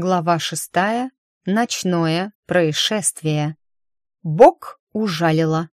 Глава шестая. Ночное происшествие. Бог ужалило.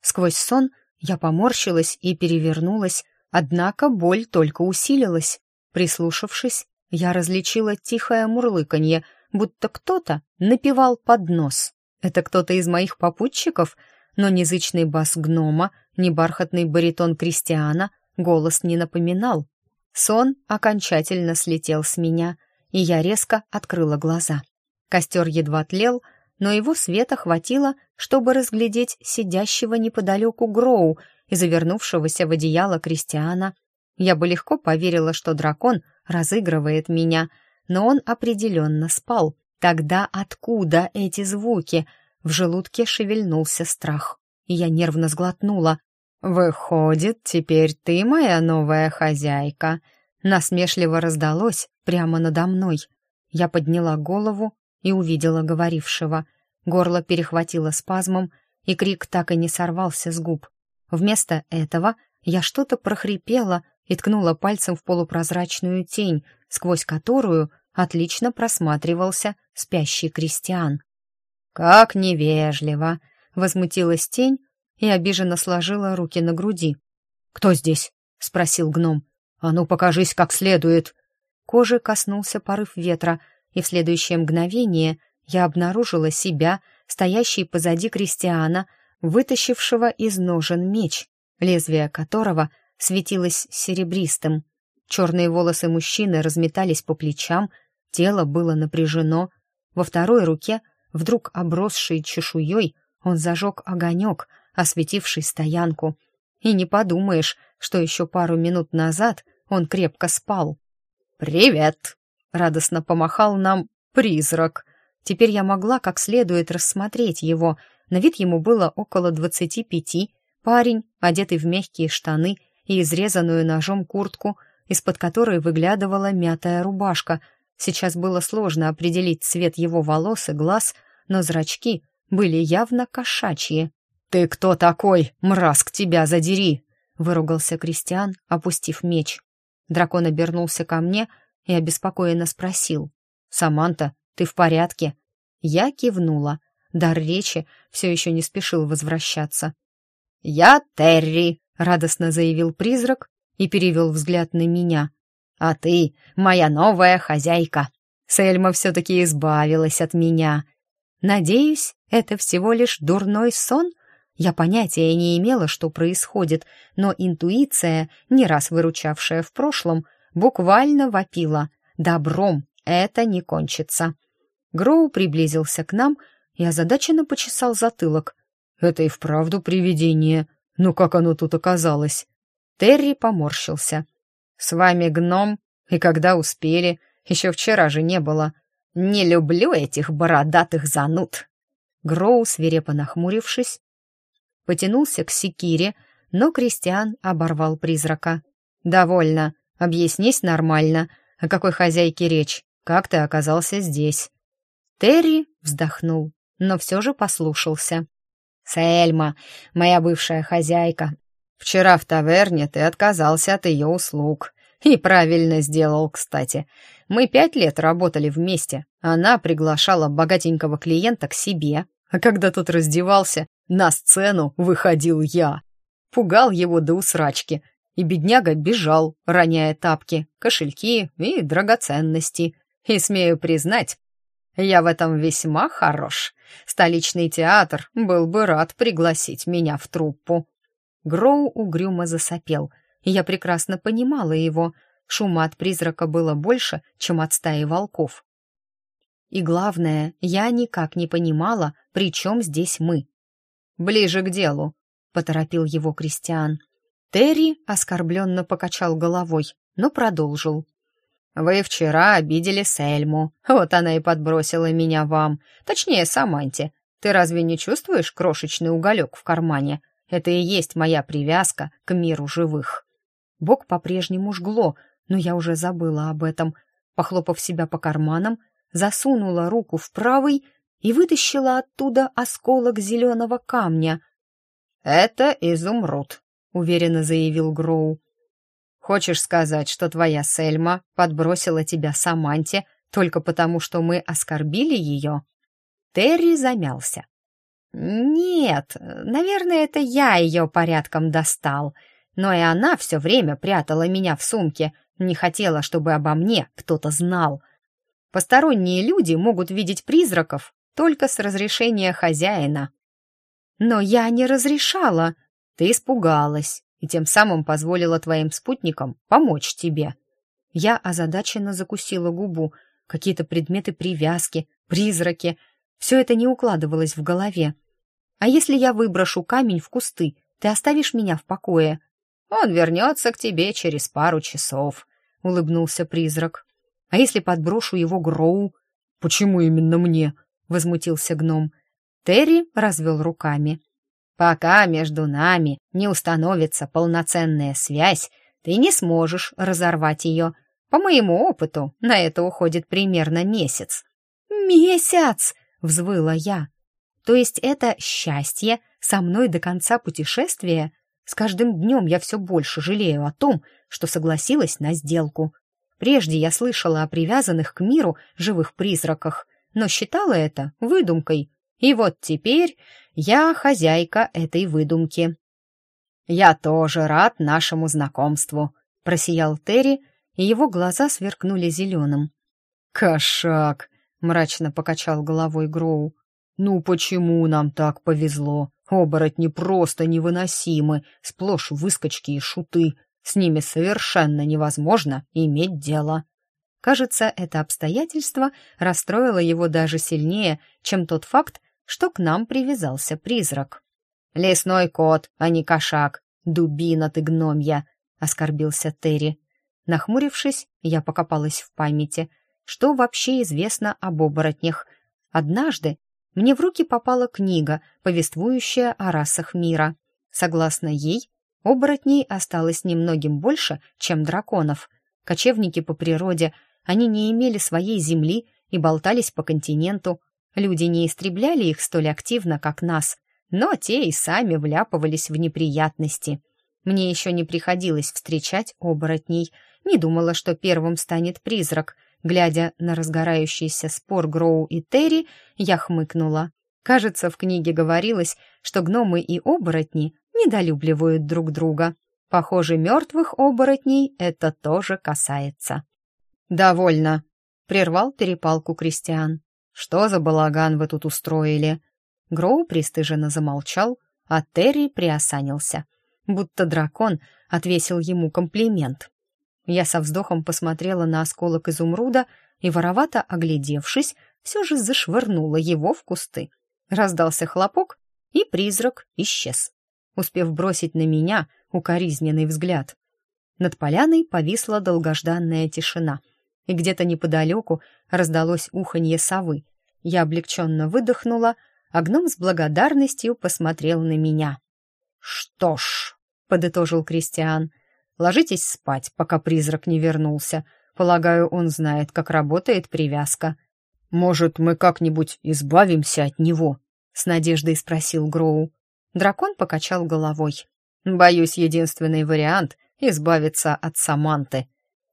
Сквозь сон я поморщилась и перевернулась, однако боль только усилилась. Прислушавшись, я различила тихое мурлыканье, будто кто-то напевал под нос. Это кто-то из моих попутчиков, но ни зычный бас гнома, ни бархатный баритон Кристиана голос не напоминал. Сон окончательно слетел с меня — и я резко открыла глаза. Костер едва тлел, но его света хватило, чтобы разглядеть сидящего неподалеку Гроу и завернувшегося в одеяло Кристиана. Я бы легко поверила, что дракон разыгрывает меня, но он определенно спал. Тогда откуда эти звуки? В желудке шевельнулся страх, и я нервно сглотнула. «Выходит, теперь ты моя новая хозяйка», насмешливо раздалось прямо надо мной. Я подняла голову и увидела говорившего. Горло перехватило спазмом, и крик так и не сорвался с губ. Вместо этого я что-то прохрипела и ткнула пальцем в полупрозрачную тень, сквозь которую отлично просматривался спящий крестьян. «Как невежливо!» — возмутилась тень и обиженно сложила руки на груди. «Кто здесь?» — спросил гном. «А ну, покажись как следует!» Кожи коснулся порыв ветра, и в следующее мгновение я обнаружила себя, стоящей позади крестьяна, вытащившего из ножен меч, лезвие которого светилось серебристым. Черные волосы мужчины разметались по плечам, тело было напряжено. Во второй руке, вдруг обросшей чешуей, он зажег огонек, осветивший стоянку — и не подумаешь, что еще пару минут назад он крепко спал. «Привет!» — радостно помахал нам призрак. Теперь я могла как следует рассмотреть его. На вид ему было около двадцати пяти. Парень, одетый в мягкие штаны и изрезанную ножом куртку, из-под которой выглядывала мятая рубашка. Сейчас было сложно определить цвет его волос и глаз, но зрачки были явно кошачьи. «Ты кто такой, мразк, тебя задери!» — выругался Кристиан, опустив меч. Дракон обернулся ко мне и обеспокоенно спросил. «Саманта, ты в порядке?» Я кивнула. Дар речи все еще не спешил возвращаться. «Я Терри!» — радостно заявил призрак и перевел взгляд на меня. «А ты моя новая хозяйка! Сельма все-таки избавилась от меня!» «Надеюсь, это всего лишь дурной сон?» Я понятия не имела, что происходит, но интуиция, не раз выручавшая в прошлом, буквально вопила «Добром, это не кончится». Гроу приблизился к нам и озадаченно почесал затылок. «Это и вправду привидение. Ну как оно тут оказалось?» Терри поморщился. «С вами гном, и когда успели, еще вчера же не было. Не люблю этих бородатых зануд!» Гроу, свирепо нахмурившись, потянулся к секире, но Кристиан оборвал призрака. «Довольно. Объяснись нормально. О какой хозяйке речь? Как ты оказался здесь?» Терри вздохнул, но все же послушался. «Сельма, моя бывшая хозяйка. Вчера в таверне ты отказался от ее услуг. И правильно сделал, кстати. Мы пять лет работали вместе. Она приглашала богатенького клиента к себе, а когда тот раздевался, на сцену выходил я. Пугал его до усрачки, и бедняга бежал, роняя тапки, кошельки и драгоценности. И, смею признать, я в этом весьма хорош. Столичный театр был бы рад пригласить меня в труппу. Гроу угрюмо засопел, и я прекрасно понимала его. Шума от призрака было больше, чем от стаи волков. И главное, я никак не понимала, при чем здесь мы ближе к делу», — поторопил его Кристиан. Терри оскорбленно покачал головой, но продолжил. «Вы вчера обидели Сельму. Вот она и подбросила меня вам. Точнее, Саманте. Ты разве не чувствуешь крошечный уголек в кармане? Это и есть моя привязка к миру живых». Бог по-прежнему жгло, но я уже забыла об этом. Похлопав себя по карманам, засунула руку в правый, и вытащила оттуда осколок зеленого камня. «Это изумруд», — уверенно заявил Гроу. «Хочешь сказать, что твоя Сельма подбросила тебя Саманте только потому, что мы оскорбили ее?» Терри замялся. «Нет, наверное, это я ее порядком достал, но и она все время прятала меня в сумке, не хотела, чтобы обо мне кто-то знал. Посторонние люди могут видеть призраков, только с разрешения хозяина. Но я не разрешала. Ты испугалась и тем самым позволила твоим спутникам помочь тебе. Я озадаченно закусила губу. Какие-то предметы привязки, призраки. Все это не укладывалось в голове. А если я выброшу камень в кусты, ты оставишь меня в покое? Он вернется к тебе через пару часов, улыбнулся призрак. А если подброшу его Гроу? Почему именно мне? — возмутился гном. Терри развел руками. «Пока между нами не установится полноценная связь, ты не сможешь разорвать ее. По моему опыту, на это уходит примерно месяц». «Месяц!» — взвыла я. «То есть это счастье со мной до конца путешествия? С каждым днем я все больше жалею о том, что согласилась на сделку. Прежде я слышала о привязанных к миру живых призраках — но считала это выдумкой. И вот теперь я хозяйка этой выдумки. «Я тоже рад нашему знакомству», — просиял Терри, и его глаза сверкнули зеленым. «Кошак!» — мрачно покачал головой Гроу. «Ну почему нам так повезло? Оборотни просто невыносимы, сплошь выскочки и шуты. С ними совершенно невозможно иметь дело». Кажется, это обстоятельство расстроило его даже сильнее, чем тот факт, что к нам привязался призрак. «Лесной кот, а не кошак! Дубина ты гномья!» — оскорбился Терри. Нахмурившись, я покопалась в памяти, что вообще известно об оборотнях. Однажды мне в руки попала книга, повествующая о расах мира. Согласно ей, оборотней осталось немногим больше, чем драконов. Кочевники по природе они не имели своей земли и болтались по континенту. Люди не истребляли их столь активно, как нас, но те и сами вляпывались в неприятности. Мне еще не приходилось встречать оборотней. Не думала, что первым станет призрак. Глядя на разгорающийся спор Гроу и Терри, я хмыкнула. Кажется, в книге говорилось, что гномы и оборотни недолюбливают друг друга. Похоже, мертвых оборотней это тоже касается. «Довольно», — прервал перепалку Кристиан. «Что за балаган вы тут устроили?» Гроу пристыженно замолчал, а Терри приосанился, будто дракон отвесил ему комплимент. Я со вздохом посмотрела на осколок изумруда и, воровато оглядевшись, все же зашвырнула его в кусты. Раздался хлопок, и призрак исчез, успев бросить на меня укоризненный взгляд. Над поляной повисла долгожданная тишина — и где-то неподалеку раздалось уханье совы. Я облегченно выдохнула, а гном с благодарностью посмотрел на меня. «Что ж», — подытожил Кристиан, — «ложитесь спать, пока призрак не вернулся. Полагаю, он знает, как работает привязка». «Может, мы как-нибудь избавимся от него?» — с надеждой спросил Гроу. Дракон покачал головой. «Боюсь, единственный вариант — избавиться от Саманты».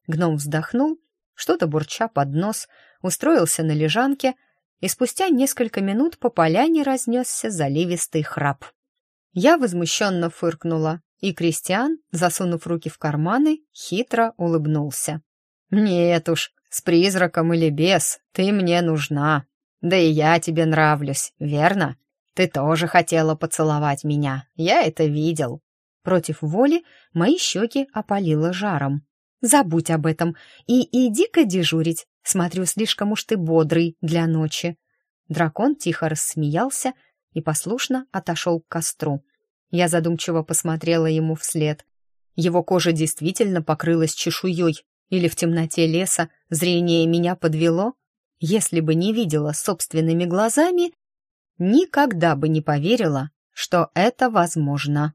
Гном вздохнул что-то бурча под нос, устроился на лежанке, и спустя несколько минут по поляне разнесся заливистый храп. Я возмущенно фыркнула, и Кристиан, засунув руки в карманы, хитро улыбнулся. «Нет уж, с призраком или без, ты мне нужна. Да и я тебе нравлюсь, верно? Ты тоже хотела поцеловать меня, я это видел». Против воли мои щеки опалило жаром забудь об этом и иди-ка дежурить. Смотрю, слишком уж ты бодрый для ночи». Дракон тихо рассмеялся и послушно отошел к костру. Я задумчиво посмотрела ему вслед. Его кожа действительно покрылась чешуей, или в темноте леса зрение меня подвело? Если бы не видела собственными глазами, никогда бы не поверила, что это возможно.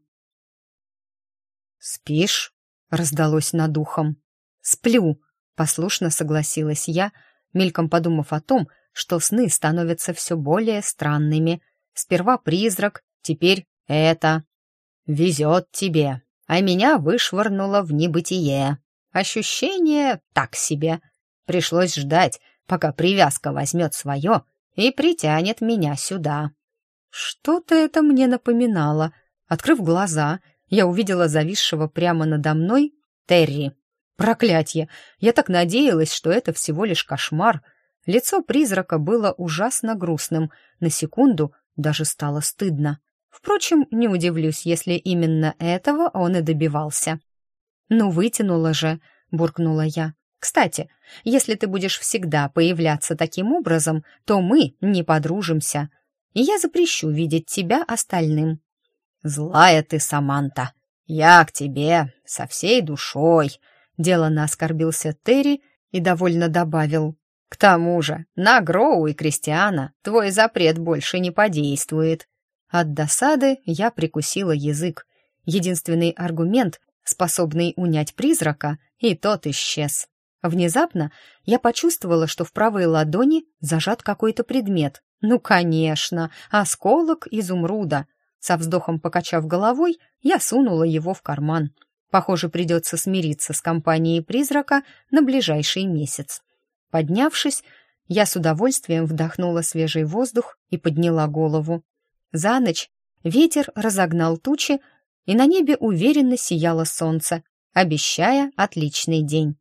«Спишь?» раздалось над ухом. «Сплю!» — послушно согласилась я, мельком подумав о том, что сны становятся все более странными. Сперва призрак, теперь это. «Везет тебе, а меня вышвырнуло в небытие. Ощущение так себе. Пришлось ждать, пока привязка возьмет свое и притянет меня сюда». Что-то это мне напоминало. Открыв глаза, я увидела зависшего прямо надо мной Терри. Проклятье! Я так надеялась, что это всего лишь кошмар. Лицо призрака было ужасно грустным. На секунду даже стало стыдно. Впрочем, не удивлюсь, если именно этого он и добивался. «Ну, вытянула же», — буркнула я. «Кстати, если ты будешь всегда появляться таким образом, то мы не подружимся, и я запрещу видеть тебя остальным. «Злая ты, Саманта! Я к тебе со всей душой!» Делано оскорбился Терри и довольно добавил. «К тому же на Гроу и Кристиана твой запрет больше не подействует». От досады я прикусила язык. Единственный аргумент, способный унять призрака, и тот исчез. Внезапно я почувствовала, что в правой ладони зажат какой-то предмет. Ну, конечно, осколок изумруда — со вздохом покачав головой, я сунула его в карман. Похоже, придется смириться с компанией призрака на ближайший месяц. Поднявшись, я с удовольствием вдохнула свежий воздух и подняла голову. За ночь ветер разогнал тучи, и на небе уверенно сияло солнце, обещая отличный день.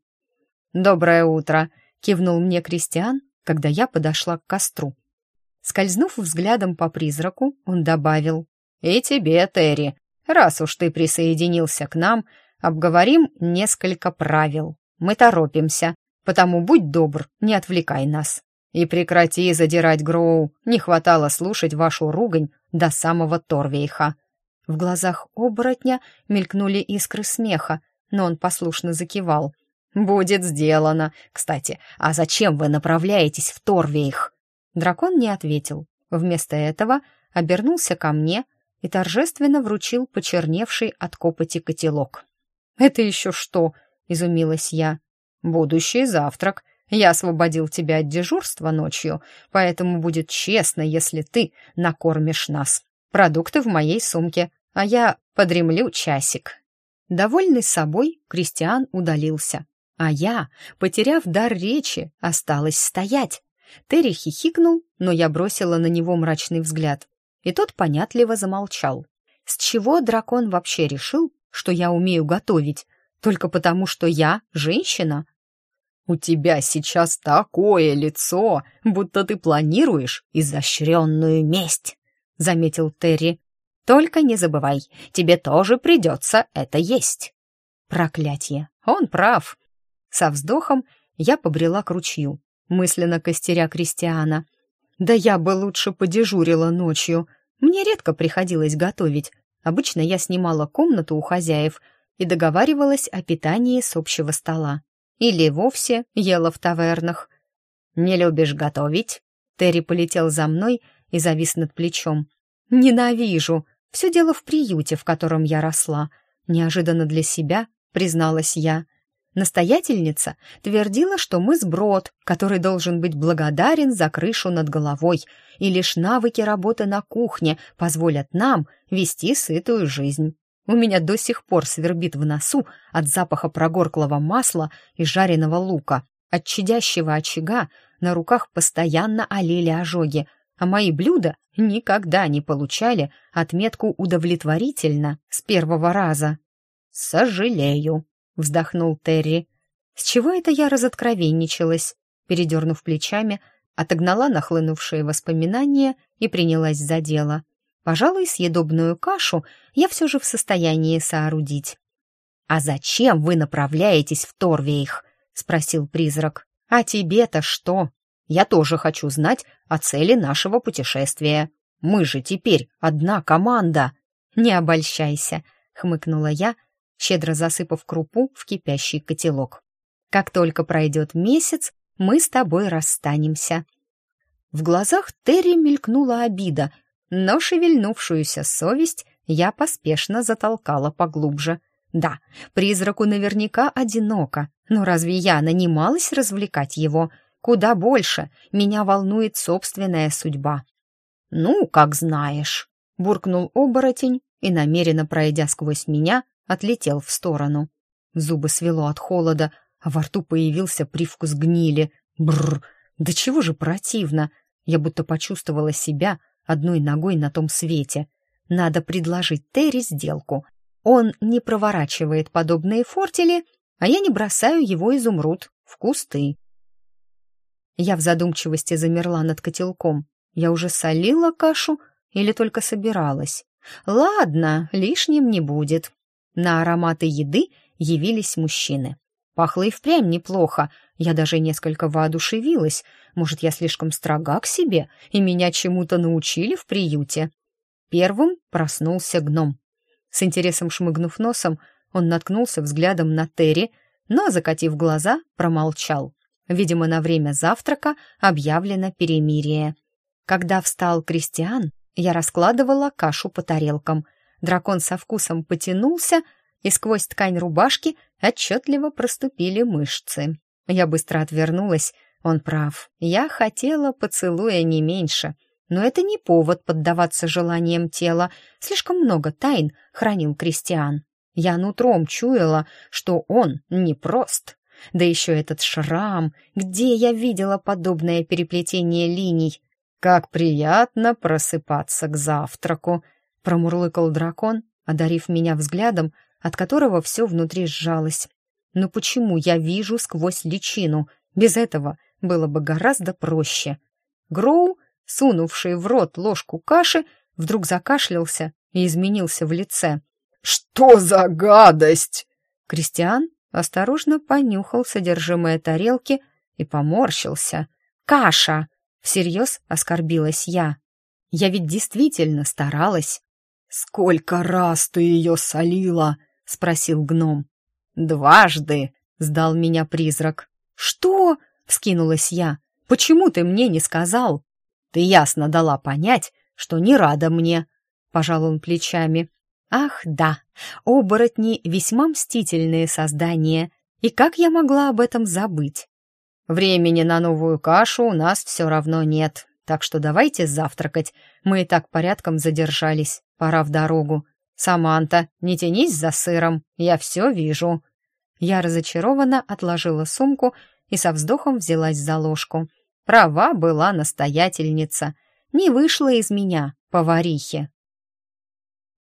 «Доброе утро!» — кивнул мне Кристиан, когда я подошла к костру. Скользнув взглядом по призраку, он добавил. И тебе, Терри, раз уж ты присоединился к нам, обговорим несколько правил. Мы торопимся, потому будь добр, не отвлекай нас. И прекрати задирать Гроу, не хватало слушать вашу ругань до самого Торвейха». В глазах оборотня мелькнули искры смеха, но он послушно закивал. «Будет сделано. Кстати, а зачем вы направляетесь в Торвейх?» Дракон не ответил. Вместо этого обернулся ко мне — и торжественно вручил почерневший от копоти котелок. «Это еще что?» — изумилась я. «Будущий завтрак. Я освободил тебя от дежурства ночью, поэтому будет честно, если ты накормишь нас. Продукты в моей сумке, а я подремлю часик». Довольный собой, Кристиан удалился. А я, потеряв дар речи, осталась стоять. Терри хихикнул, но я бросила на него мрачный взгляд и тот понятливо замолчал. С чего дракон вообще решил, что я умею готовить? Только потому, что я женщина? «У тебя сейчас такое лицо, будто ты планируешь изощренную месть», — заметил Терри. «Только не забывай, тебе тоже придется это есть». Проклятье, он прав. Со вздохом я побрела к ручью, мысленно костеря Кристиана — да я бы лучше подежурила ночью. Мне редко приходилось готовить. Обычно я снимала комнату у хозяев и договаривалась о питании с общего стола. Или вовсе ела в тавернах. «Не любишь готовить?» Терри полетел за мной и завис над плечом. «Ненавижу! Все дело в приюте, в котором я росла. Неожиданно для себя призналась я — Настоятельница твердила, что мыс брод, который должен быть благодарен за крышу над головой, и лишь навыки работы на кухне позволят нам вести сытую жизнь. У меня до сих пор свербит в носу от запаха прогорклого масла и жареного лука. От чадящего очага на руках постоянно олели ожоги, а мои блюда никогда не получали отметку «удовлетворительно» с первого раза. «Сожалею», вздохнул Терри. С чего это я разоткровенничалась? Передернув плечами, отогнала нахлынувшие воспоминания и принялась за дело. Пожалуй, съедобную кашу я все же в состоянии соорудить. «А зачем вы направляетесь в Торвейх?» — спросил призрак. «А тебе-то что? Я тоже хочу знать о цели нашего путешествия. Мы же теперь одна команда!» «Не обольщайся!» — хмыкнула я — щедро засыпав крупу в кипящий котелок. «Как только пройдет месяц, мы с тобой расстанемся». В глазах Терри мелькнула обида, но шевельнувшуюся совесть я поспешно затолкала поглубже. «Да, призраку наверняка одиноко, но разве я нанималась развлекать его? Куда больше меня волнует собственная судьба». «Ну, как знаешь», — буркнул оборотень и, намеренно пройдя сквозь меня, отлетел в сторону. Зубы свело от холода, а во рту появился привкус гнили. Бррр, да чего же противно! Я будто почувствовала себя одной ногой на том свете. Надо предложить Терри сделку. Он не проворачивает подобные фортели, а я не бросаю его изумруд в кусты. Я в задумчивости замерла над котелком. Я уже солила кашу или только собиралась? Ладно, лишним не будет. На ароматы еды явились мужчины. Пахло и впрямь неплохо, я даже несколько воодушевилась. Может, я слишком строга к себе, и меня чему-то научили в приюте. Первым проснулся гном. С интересом шмыгнув носом, он наткнулся взглядом на Терри, но, закатив глаза, промолчал. Видимо, на время завтрака объявлено перемирие. Когда встал Кристиан, я раскладывала кашу по тарелкам — дракон со вкусом потянулся, и сквозь ткань рубашки отчетливо проступили мышцы. Я быстро отвернулась. Он прав. Я хотела поцелуя не меньше. Но это не повод поддаваться желаниям тела. Слишком много тайн хранил Кристиан. Я нутром чуяла, что он непрост. Да еще этот шрам, где я видела подобное переплетение линий. «Как приятно просыпаться к завтраку!» промурлыкал дракон, одарив меня взглядом, от которого все внутри сжалось. Но почему я вижу сквозь личину? Без этого было бы гораздо проще. Гроу, сунувший в рот ложку каши, вдруг закашлялся и изменился в лице. «Что за гадость?» Кристиан осторожно понюхал содержимое тарелки и поморщился. «Каша!» — всерьез оскорбилась я. «Я ведь действительно старалась. «Сколько раз ты ее солила?» — спросил гном. «Дважды», — сдал меня призрак. «Что?» — вскинулась я. «Почему ты мне не сказал?» «Ты ясно дала понять, что не рада мне», — пожал он плечами. «Ах, да, оборотни — весьма мстительные создания, и как я могла об этом забыть?» «Времени на новую кашу у нас все равно нет, так что давайте завтракать, мы и так порядком задержались» пора в дорогу. Саманта, не тянись за сыром, я все вижу». Я разочарованно отложила сумку и со вздохом взялась за ложку. Права была настоятельница. Не вышла из меня, поварихи.